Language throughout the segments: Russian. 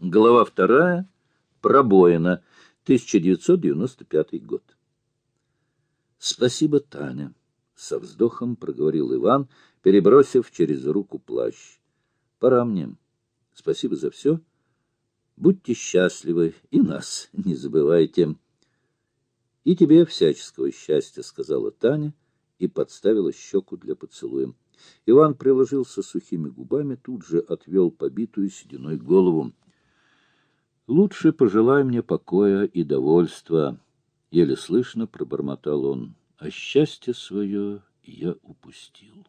Глава вторая. Пробоина. 1995 год. Спасибо, Таня, со вздохом проговорил Иван, перебросив через руку плащ. Пора мне. Спасибо за все. Будьте счастливы и нас не забывайте. И тебе всяческого счастья, сказала Таня и подставила щеку для поцелуя. Иван приложился сухими губами, тут же отвел побитую сединой голову. Лучше пожелай мне покоя и довольства, — еле слышно пробормотал он, — а счастье свое я упустил.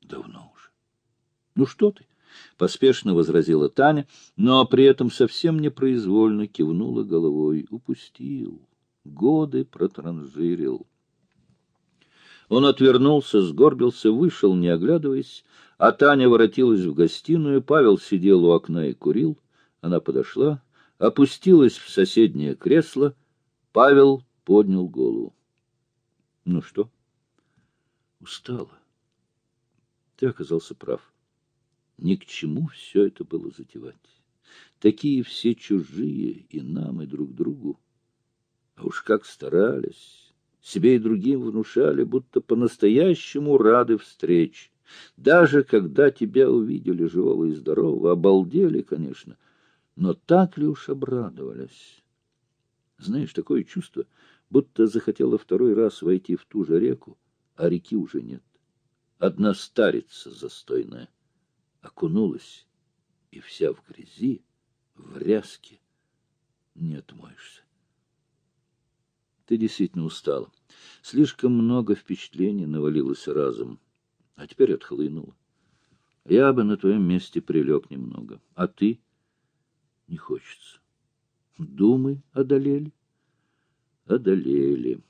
Давно уже. — Ну что ты? — поспешно возразила Таня, но при этом совсем непроизвольно кивнула головой. Упустил. Годы протранжирил. Он отвернулся, сгорбился, вышел, не оглядываясь, а Таня воротилась в гостиную, Павел сидел у окна и курил. Она подошла, опустилась в соседнее кресло. Павел поднял голову. — Ну что? — Устала. Ты оказался прав. Ни к чему все это было затевать. Такие все чужие и нам, и друг другу. А уж как старались, себе и другим внушали, будто по-настоящему рады встреч. Даже когда тебя увидели живого и здорового, обалдели, конечно, но так ли уж обрадовались? Знаешь, такое чувство, будто захотела второй раз войти в ту же реку, а реки уже нет. Одна старица застойная окунулась, и вся в грязи, в ряске, не отмоешься. Ты действительно устала. Слишком много впечатлений навалилось разом, а теперь отхлынуло. Я бы на твоем месте прилег немного. А ты? Не хочется. Думы одолели? Одолели.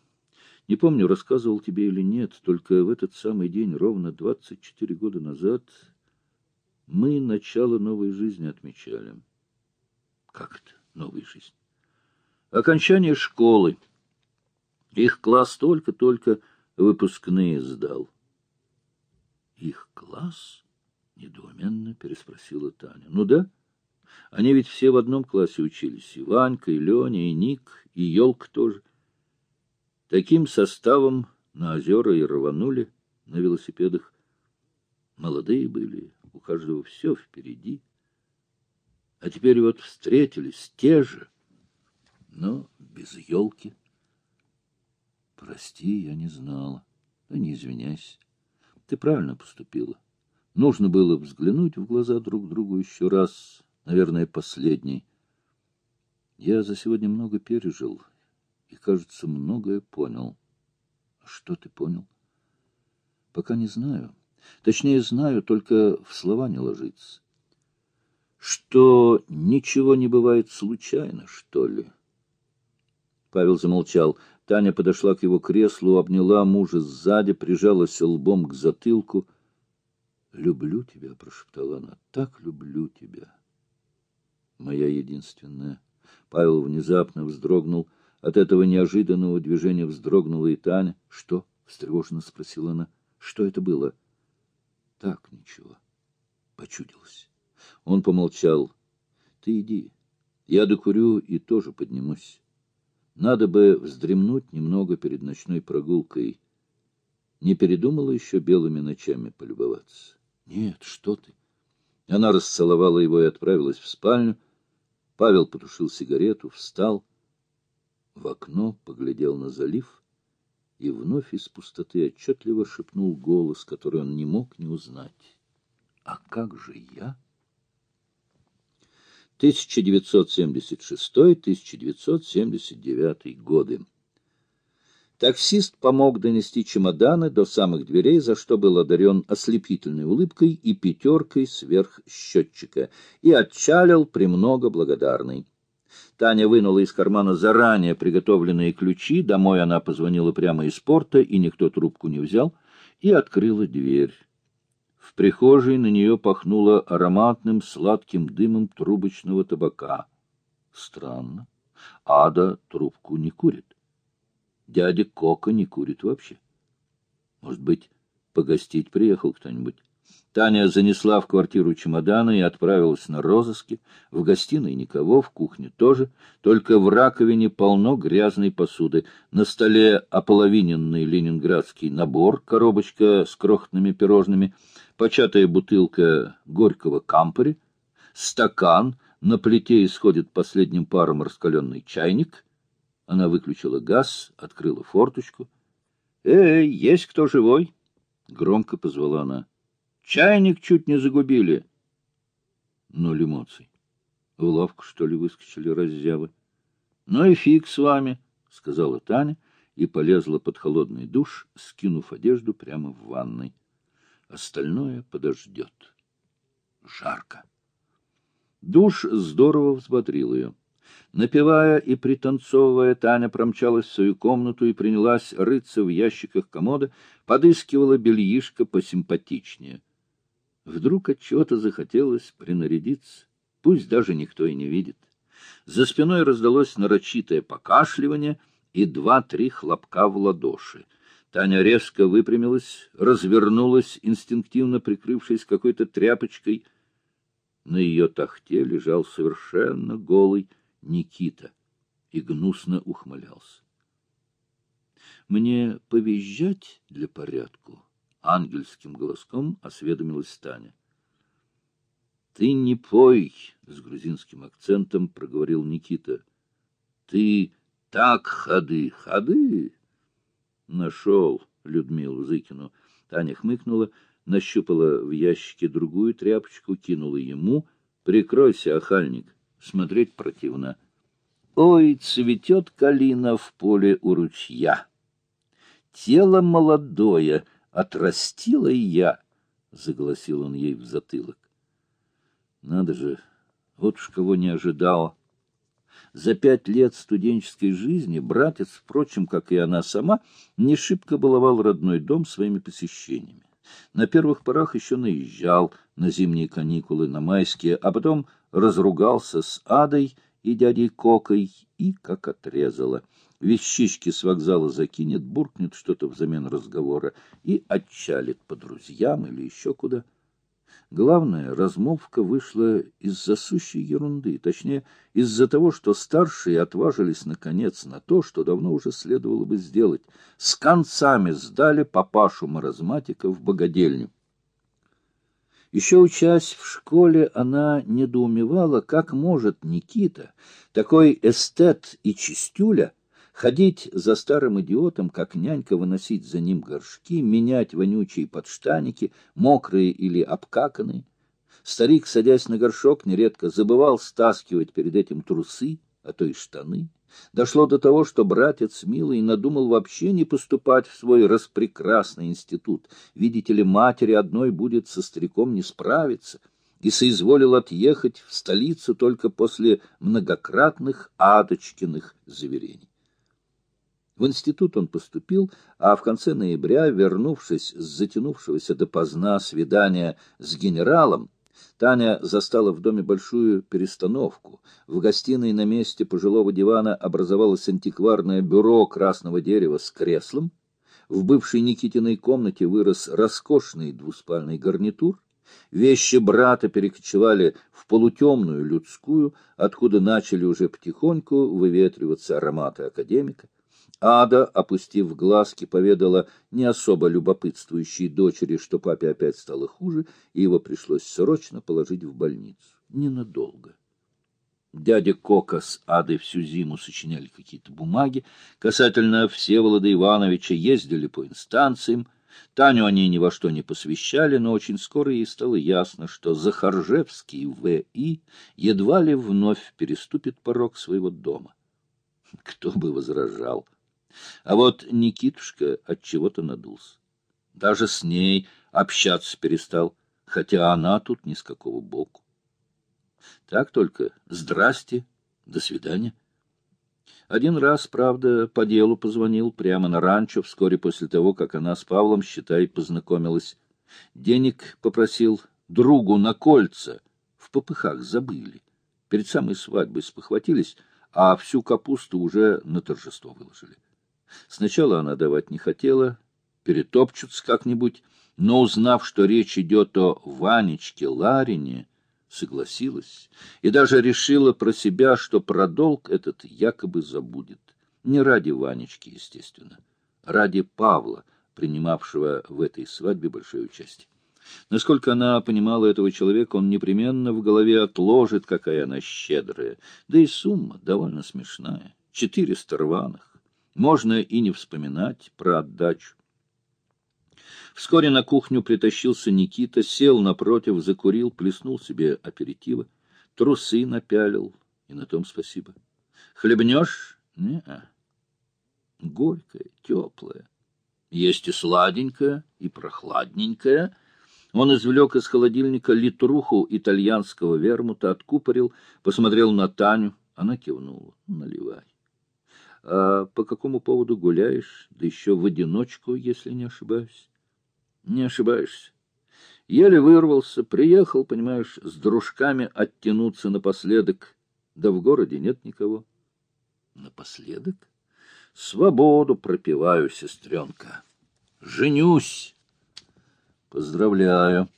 Не помню, рассказывал тебе или нет, только в этот самый день, ровно двадцать четыре года назад, мы начало новой жизни отмечали. Как это новой жизни? Окончание школы. Их класс только-только выпускные сдал. Их класс? Недоуменно переспросила Таня. Ну да. Они ведь все в одном классе учились. И Ванька, и Леня, и Ник, и Елка тоже. Таким составом на озера и рванули на велосипедах. Молодые были, у каждого все впереди. А теперь вот встретились те же, но без елки. Прости, я не знала. Да не извиняйся. Ты правильно поступила. Нужно было взглянуть в глаза друг другу еще раз, наверное, последний. Я за сегодня много пережил и, кажется, многое понял. А что ты понял? Пока не знаю. Точнее, знаю, только в слова не ложится. Что ничего не бывает случайно, что ли? Павел замолчал. Таня подошла к его креслу, обняла мужа сзади, прижалась лбом к затылку. «Люблю тебя», — прошептала она, — «так люблю тебя». «Моя единственная». Павел внезапно вздрогнул. От этого неожиданного движения вздрогнула и Таня. «Что?» — встревоженно спросила она. «Что это было?» Так, ничего. Почудилось. Он помолчал. Ты иди. Я докурю и тоже поднимусь. Надо бы вздремнуть немного перед ночной прогулкой. Не передумала еще белыми ночами полюбоваться? Нет, что ты. Она расцеловала его и отправилась в спальню. Павел потушил сигарету, встал, в окно поглядел на залив — и вновь из пустоты отчетливо шепнул голос, который он не мог не узнать. «А как же я?» 1976-1979 годы. Таксист помог донести чемоданы до самых дверей, за что был одарен ослепительной улыбкой и пятеркой сверх счетчика, и отчалил премного благодарный. Таня вынула из кармана заранее приготовленные ключи, домой она позвонила прямо из порта, и никто трубку не взял, и открыла дверь. В прихожей на нее пахнуло ароматным сладким дымом трубочного табака. Странно. Ада трубку не курит. Дядя Кока не курит вообще. Может быть, погостить приехал кто-нибудь? Таня занесла в квартиру чемоданы и отправилась на розыски. В гостиной никого, в кухне тоже, только в раковине полно грязной посуды. На столе ополовиненный ленинградский набор, коробочка с крохотными пирожными, початая бутылка горького кампори, стакан, на плите исходит последним паром раскаленный чайник. Она выключила газ, открыла форточку. — Эй, есть кто живой? — громко позвала она. Чайник чуть не загубили. Ноль эмоций. В лавку, что ли, выскочили раззявы. — Ну и фиг с вами, — сказала Таня и полезла под холодный душ, скинув одежду прямо в ванной. Остальное подождет. Жарко. Душ здорово взбодрил ее. Напевая и пританцовывая, Таня промчалась в свою комнату и принялась рыться в ящиках комода, подыскивала бельишко посимпатичнее — Вдруг от чего-то захотелось принарядиться, пусть даже никто и не видит. За спиной раздалось нарочитое покашливание и два-три хлопка в ладоши. Таня резко выпрямилась, развернулась, инстинктивно прикрывшись какой-то тряпочкой. На ее тахте лежал совершенно голый Никита и гнусно ухмылялся. — Мне повизжать для порядку? ангельским голоском осведомилась Таня. — Ты не пой, — с грузинским акцентом проговорил Никита. — Ты так ходы, ходы. Нашел Людмилу Зыкину. Таня хмыкнула, нащупала в ящике другую тряпочку, кинула ему. — Прикройся, охальник, смотреть противно. Ой, цветет калина в поле у ручья. Тело молодое — отрастила и я, — загласил он ей в затылок. Надо же, вот уж кого не ожидал. За пять лет студенческой жизни братец, впрочем, как и она сама, не шибко баловал родной дом своими посещениями. На первых порах еще наезжал на зимние каникулы, на майские, а потом разругался с Адой и дядей Кокой и как отрезало — вещички с вокзала закинет, буркнет что-то взамен разговора и отчалит по друзьям или еще куда. Главное, размолвка вышла из-за сущей ерунды, точнее, из-за того, что старшие отважились, наконец, на то, что давно уже следовало бы сделать. С концами сдали папашу-маразматика в богадельню. Еще учась в школе, она недоумевала, как может Никита, такой эстет и чистюля, Ходить за старым идиотом, как нянька выносить за ним горшки, менять вонючие подштаники, мокрые или обкаканные. Старик, садясь на горшок, нередко забывал стаскивать перед этим трусы, а то и штаны. Дошло до того, что братец милый надумал вообще не поступать в свой распрекрасный институт. Видите ли, матери одной будет со стариком не справиться, и соизволил отъехать в столицу только после многократных Адочкиных заверений. В институт он поступил, а в конце ноября, вернувшись с затянувшегося допоздна свидания с генералом, Таня застала в доме большую перестановку. В гостиной на месте пожилого дивана образовалось антикварное бюро красного дерева с креслом. В бывшей Никитиной комнате вырос роскошный двуспальный гарнитур. Вещи брата перекочевали в полутемную людскую, откуда начали уже потихоньку выветриваться ароматы академика. Ада, опустив глазки, поведала не особо любопытствующей дочери, что папе опять стало хуже, и его пришлось срочно положить в больницу. Ненадолго. Дядя Кока с Адой всю зиму сочиняли какие-то бумаги. Касательно Всеволода Ивановича ездили по инстанциям. Таню они ни во что не посвящали, но очень скоро ей стало ясно, что Захаржевский В.И. едва ли вновь переступит порог своего дома. Кто бы возражал? А вот Никитушка от чего-то надулся. Даже с ней общаться перестал, хотя она тут ни с какого боку. Так только «здрасте», «до свидания». Один раз, правда, по делу позвонил прямо на ранчо, вскоре после того, как она с Павлом, считай, познакомилась. Денег попросил другу на кольца. В попыхах забыли. Перед самой свадьбой спохватились, а всю капусту уже на торжество выложили. Сначала она давать не хотела, перетопчутся как-нибудь, но, узнав, что речь идет о Ванечке Ларине, согласилась и даже решила про себя, что про долг этот якобы забудет. Не ради Ванечки, естественно, ради Павла, принимавшего в этой свадьбе большое участие. Насколько она понимала этого человека, он непременно в голове отложит, какая она щедрая. Да и сумма довольно смешная. Четыреста рваных. Можно и не вспоминать про отдачу. Вскоре на кухню притащился Никита, сел напротив, закурил, плеснул себе аперитива, трусы напялил, и на том спасибо. Хлебнешь? Не-а. Горькое, теплое. Есть и сладенькое, и прохладненькое. Он извлек из холодильника литруху итальянского вермута, откупорил, посмотрел на Таню. Она кивнула. Наливай. А по какому поводу гуляешь? Да еще в одиночку, если не ошибаюсь. Не ошибаешься. Еле вырвался, приехал, понимаешь, с дружками оттянуться напоследок. Да в городе нет никого. Напоследок? Свободу пропиваю, сестренка. Женюсь. Поздравляю.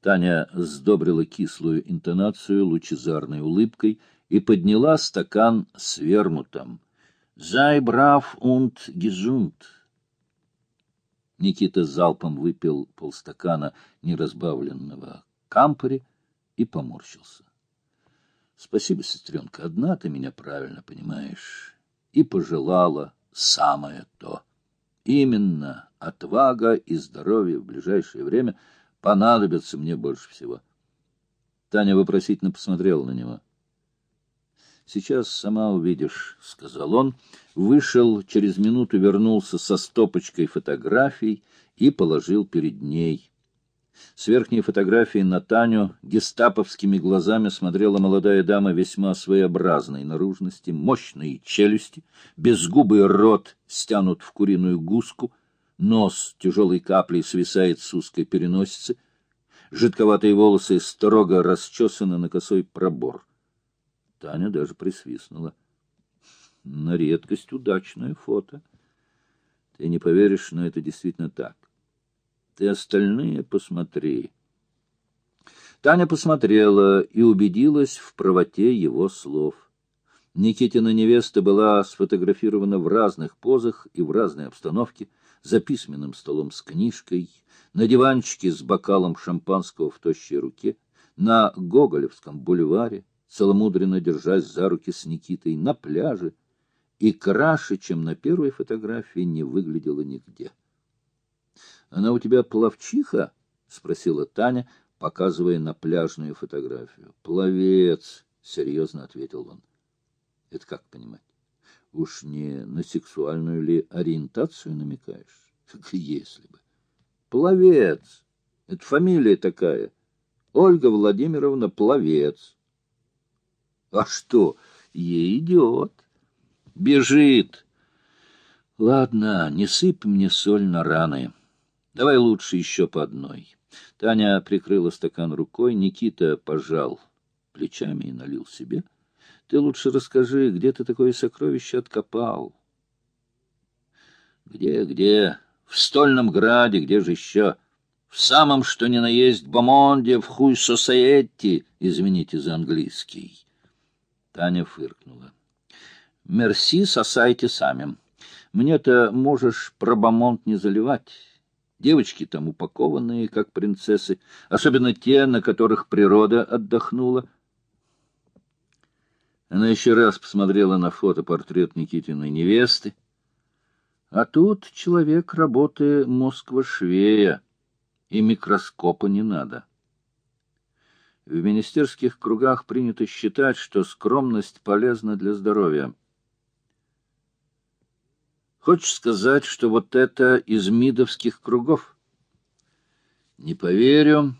Таня сдобрила кислую интонацию лучезарной улыбкой и подняла стакан с вермутом. «Sei brav und gesund». Никита залпом выпил полстакана неразбавленного кампори и поморщился. — Спасибо, сестренка, одна ты меня правильно понимаешь. И пожелала самое то. Именно отвага и здоровье в ближайшее время понадобятся мне больше всего. Таня вопросительно посмотрела на него. — Сейчас сама увидишь, — сказал он, вышел, через минуту вернулся со стопочкой фотографий и положил перед ней. С верхней фотографии на Таню гестаповскими глазами смотрела молодая дама весьма своеобразной наружности, мощные челюсти, безгубый рот стянут в куриную гуску, нос тяжелой каплей свисает с узкой переносицы, жидковатые волосы строго расчесаны на косой пробор. Таня даже присвистнула. На редкость удачное фото. Ты не поверишь, но это действительно так. Ты остальные посмотри. Таня посмотрела и убедилась в правоте его слов. Никитина невеста была сфотографирована в разных позах и в разной обстановке, за письменным столом с книжкой, на диванчике с бокалом шампанского в тощей руке, на Гоголевском бульваре, целомудренно держась за руки с Никитой на пляже, и краше, чем на первой фотографии, не выглядела нигде. — Она у тебя пловчиха? — спросила Таня, показывая на пляжную фотографию. — Пловец, — серьезно ответил он. — Это как понимать? Уж не на сексуальную ли ориентацию намекаешь? Так если бы. Пловец. Это фамилия такая. Ольга Владимировна Пловец. А что? Ей идет. Бежит. Ладно, не сыпь мне соль на раны. Давай лучше еще по одной. Таня прикрыла стакан рукой, Никита пожал плечами и налил себе. Ты лучше расскажи, где ты такое сокровище откопал? Где, где? В Стольном Граде, где же еще? В самом, что ни на есть, Бомонде, в хуй сосаетти, извините за английский. Таня фыркнула. «Мерси, сосайте сами. Мне-то можешь пробамонт не заливать. Девочки там упакованные, как принцессы, особенно те, на которых природа отдохнула». Она еще раз посмотрела на фотопортрет Никитиной невесты. А тут человек работы Москва-швея, и микроскопа не надо. В министерских кругах принято считать, что скромность полезна для здоровья. Хочешь сказать, что вот это из мидовских кругов? Не поверю.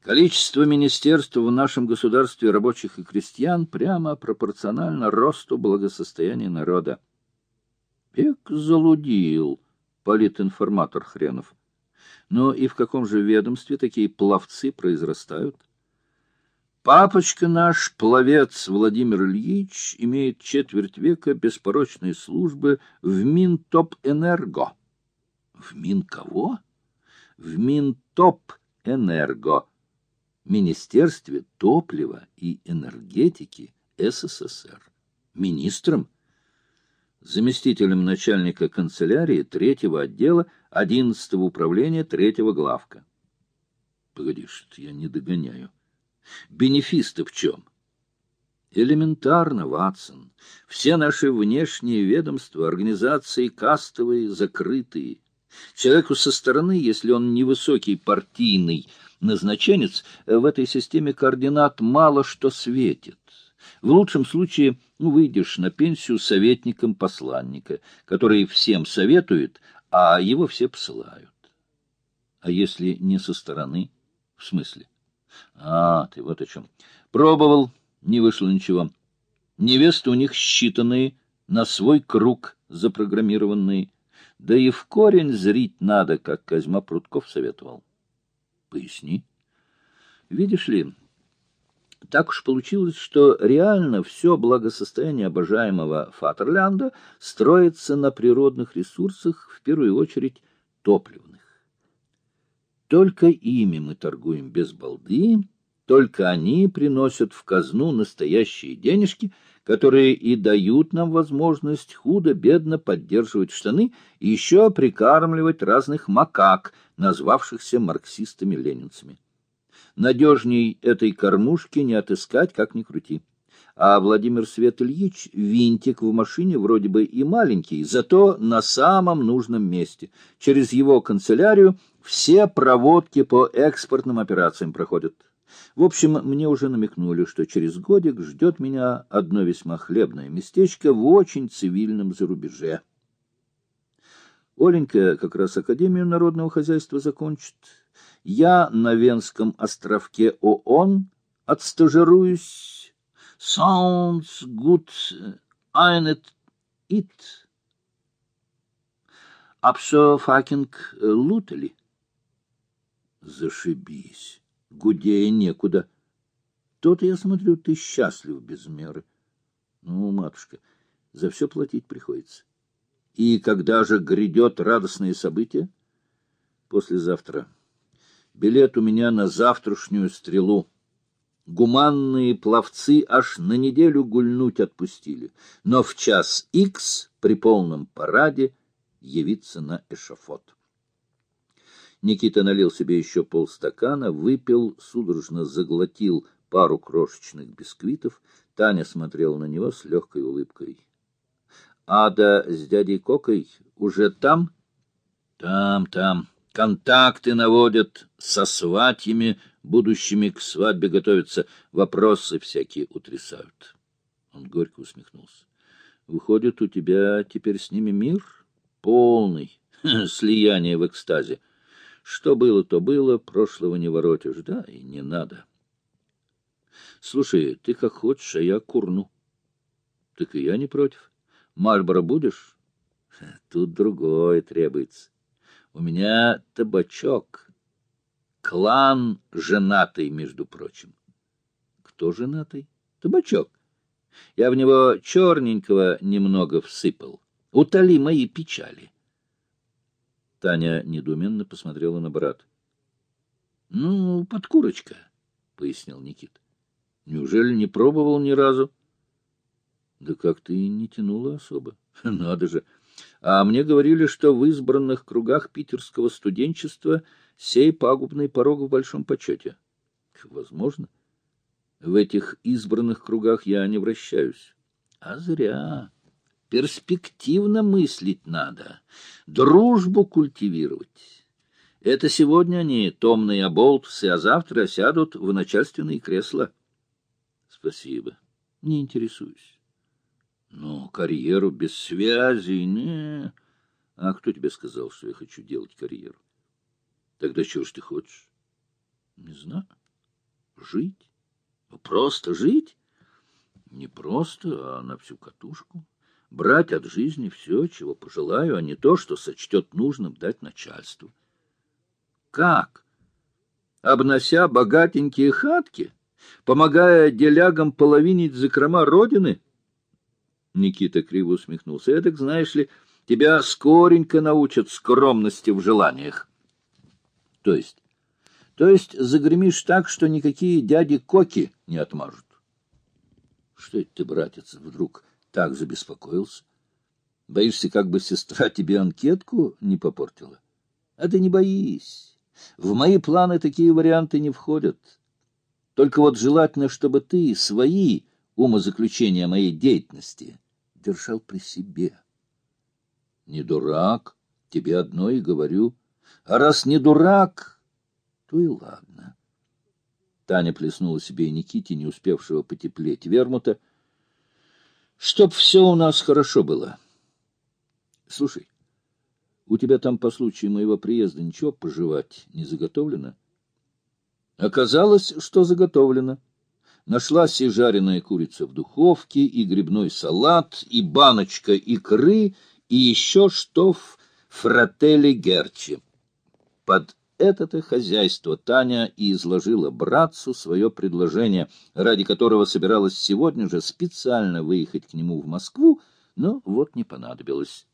Количество министерств в нашем государстве рабочих и крестьян прямо пропорционально росту благосостояния народа. Пек залудил политинформатор хренов. Но и в каком же ведомстве такие пловцы произрастают? Папочка наш, пловец Владимир Ильич, имеет четверть века беспорочной службы в Минтоп-Энерго. В Мин кого? В Минтоп-Энерго, Министерстве топлива и энергетики СССР. Министром? Заместителем начальника канцелярии третьего отдела одиннадцатого управления третьего главка. Погоди, что я не догоняю. Бенефисты в чем? Элементарно, Ватсон. Все наши внешние ведомства, организации кастовые, закрытые. Человеку со стороны, если он невысокий партийный назначенец, в этой системе координат мало что светит. В лучшем случае выйдешь на пенсию советником посланника, который всем советует, а его все посылают. А если не со стороны? В смысле? А, ты вот о чем. Пробовал, не вышло ничего. Невесты у них считанные, на свой круг запрограммированные. Да и в корень зрить надо, как Козьма Прутков советовал. Поясни. Видишь ли, так уж получилось, что реально все благосостояние обожаемого Фатерлянда строится на природных ресурсах, в первую очередь топливных. Только ими мы торгуем без балды, только они приносят в казну настоящие денежки, которые и дают нам возможность худо-бедно поддерживать штаны и еще прикармливать разных макак, назвавшихся марксистами-ленинцами. Надежней этой кормушки не отыскать, как ни крути. А Владимир Свет Ильич винтик в машине вроде бы и маленький, зато на самом нужном месте. Через его канцелярию все проводки по экспортным операциям проходят. В общем, мне уже намекнули, что через годик ждет меня одно весьма хлебное местечко в очень цивильном зарубеже. Оленька как раз Академию народного хозяйства закончит. Я на Венском островке ООН отстажируюсь. Sounds good, ain't it? Abso-fucking-lutely. Зашибись. Гудея некуда. То-то, я смотрю, ты счастлив без меры. Ну, матушка, за все платить приходится. И когда же грядет радостное событие? Послезавтра. Билет у меня на завтрашнюю стрелу. Гуманные пловцы аж на неделю гульнуть отпустили, но в час икс при полном параде явиться на эшафот. Никита налил себе еще полстакана, выпил, судорожно заглотил пару крошечных бисквитов. Таня смотрела на него с легкой улыбкой. — Ада с дядей Кокой уже там? — Там, там. Контакты наводят, со сватьями, будущими к свадьбе готовятся, вопросы всякие утрясают. Он горько усмехнулся. — Выходит, у тебя теперь с ними мир? Полный. Слияние в экстазе. Что было, то было, прошлого не воротишь, да, и не надо. Слушай, ты как хочешь, а я курну. Так и я не против. Мальборо будешь? Тут другое требуется. У меня табачок. Клан женатый, между прочим. Кто женатый? Табачок. Я в него черненького немного всыпал. Утоли мои печали. Таня недоуменно посмотрела на брата. — Ну, подкурочка, — пояснил Никит. — Неужели не пробовал ни разу? — Да как ты и не тянула особо. Надо же. А мне говорили, что в избранных кругах питерского студенчества сей пагубный порог в большом почете. Возможно. В этих избранных кругах я не вращаюсь. А зря. Перспективно мыслить надо, дружбу культивировать. Это сегодня они, томные оболтусы, а завтра сядут в начальственные кресла. Спасибо. Не интересуюсь. Но карьеру без связи, не... А кто тебе сказал, что я хочу делать карьеру? Тогда чего ж ты хочешь? Не знаю. Жить? Просто жить? Не просто, а на всю катушку брать от жизни все, чего пожелаю, а не то, что сочтет нужным дать начальству. Как? Обнося богатенькие хатки, помогая делягам половинить закрома родины? Никита криво усмехнулся. Эдак, знаешь ли, Тебя скоренько научат скромности в желаниях. То есть? То есть загремишь так, что никакие дяди Коки не отмажут. Что это ты, братец, вдруг так забеспокоился? Боишься, как бы сестра тебе анкетку не попортила? А ты не боись. В мои планы такие варианты не входят. Только вот желательно, чтобы ты свои умозаключения моей деятельности держал при себе. Не дурак, тебе одно и говорю. А раз не дурак, то и ладно. Таня плеснула себе и Никите, не успевшего потеплеть вермута. Чтоб все у нас хорошо было. Слушай, у тебя там по случаю моего приезда ничего пожевать не заготовлено? Оказалось, что заготовлено. Нашлась и жареная курица в духовке, и грибной салат, и баночка икры, и еще что в фрателли Герчи. Под это-то хозяйство Таня и изложила братцу свое предложение, ради которого собиралась сегодня же специально выехать к нему в Москву, но вот не понадобилось.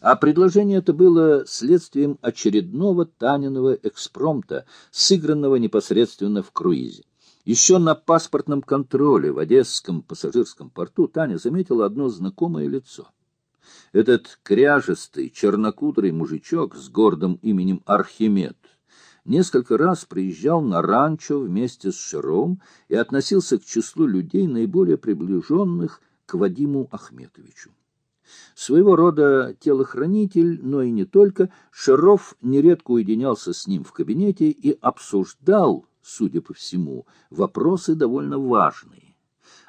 А предложение это было следствием очередного Таниного экспромта, сыгранного непосредственно в круизе. Еще на паспортном контроле в Одесском пассажирском порту Таня заметила одно знакомое лицо. Этот кряжестый, чернокудрый мужичок с гордым именем Архимед несколько раз приезжал на ранчо вместе с Шером и относился к числу людей, наиболее приближенных к Вадиму Ахметовичу. Своего рода телохранитель, но и не только, Шаров нередко уединялся с ним в кабинете и обсуждал, судя по всему, вопросы довольно важные.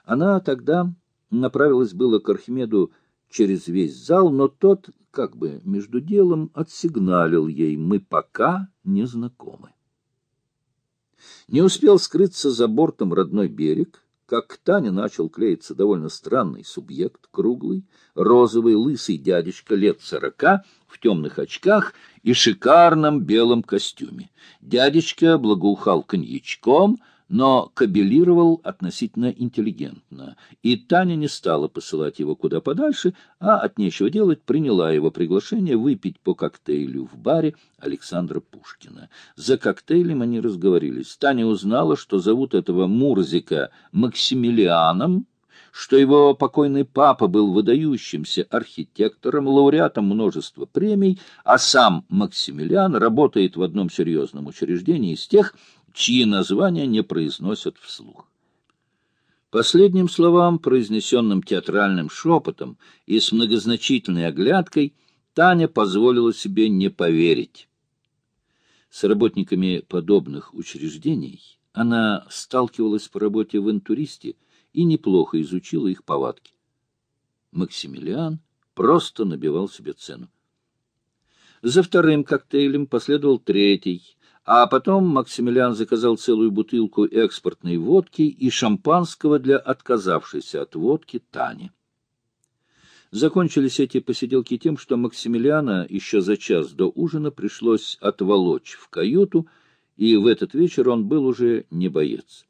Она тогда направилась было к Архимеду через весь зал, но тот, как бы между делом, отсигналил ей «Мы пока не знакомы». Не успел скрыться за бортом родной берег, как к Тане начал клеиться довольно странный субъект, круглый, розовый, лысый дядечка лет сорока, в темных очках и шикарном белом костюме. Дядечка благоухал коньячком, но кабелировал относительно интеллигентно, и Таня не стала посылать его куда подальше, а от нечего делать приняла его приглашение выпить по коктейлю в баре Александра Пушкина. За коктейлем они разговорились. Таня узнала, что зовут этого Мурзика Максимилианом, что его покойный папа был выдающимся архитектором, лауреатом множества премий, а сам Максимилиан работает в одном серьезном учреждении из тех, чьи названия не произносят вслух. Последним словам, произнесенным театральным шепотом и с многозначительной оглядкой, Таня позволила себе не поверить. С работниками подобных учреждений она сталкивалась по работе в интуристе и неплохо изучила их повадки. Максимилиан просто набивал себе цену. За вторым коктейлем последовал третий, а потом Максимилиан заказал целую бутылку экспортной водки и шампанского для отказавшейся от водки Тани. Закончились эти посиделки тем, что Максимилиана еще за час до ужина пришлось отволочь в каюту, и в этот вечер он был уже не боец.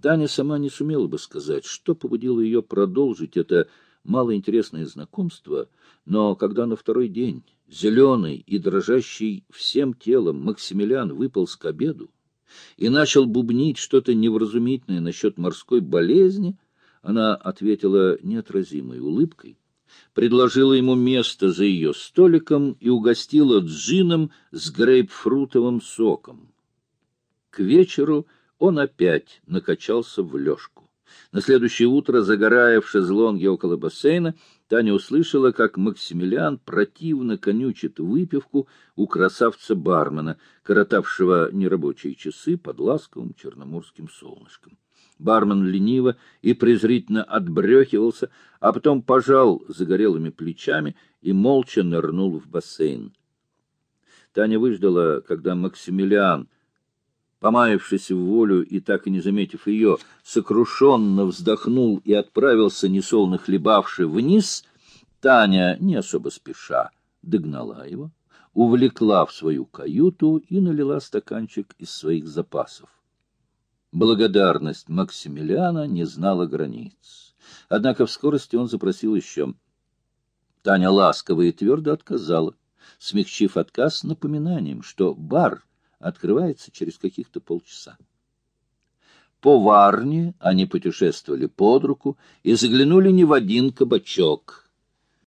Таня сама не сумела бы сказать, что побудило ее продолжить это малоинтересное знакомство, но когда на второй день зеленый и дрожащий всем телом Максимилиан выполз к обеду и начал бубнить что-то невразумительное насчет морской болезни, она ответила неотразимой улыбкой, предложила ему место за ее столиком и угостила джином с грейпфрутовым соком. К вечеру он опять накачался в лёжку. На следующее утро, загорая в шезлонге около бассейна, Таня услышала, как Максимилиан противно конючит выпивку у красавца-бармена, коротавшего нерабочие часы под ласковым черноморским солнышком. Бармен лениво и презрительно отбрехивался, а потом пожал загорелыми плечами и молча нырнул в бассейн. Таня выждала, когда Максимилиан помаявшись в волю и так и не заметив ее, сокрушенно вздохнул и отправился, несолно хлебавший, вниз, Таня, не особо спеша, догнала его, увлекла в свою каюту и налила стаканчик из своих запасов. Благодарность Максимилиана не знала границ. Однако в скорости он запросил еще. Таня ласково и твердо отказала, смягчив отказ напоминанием, что бар открывается через каких-то полчаса. По Варне они путешествовали под руку и заглянули не в один кабачок —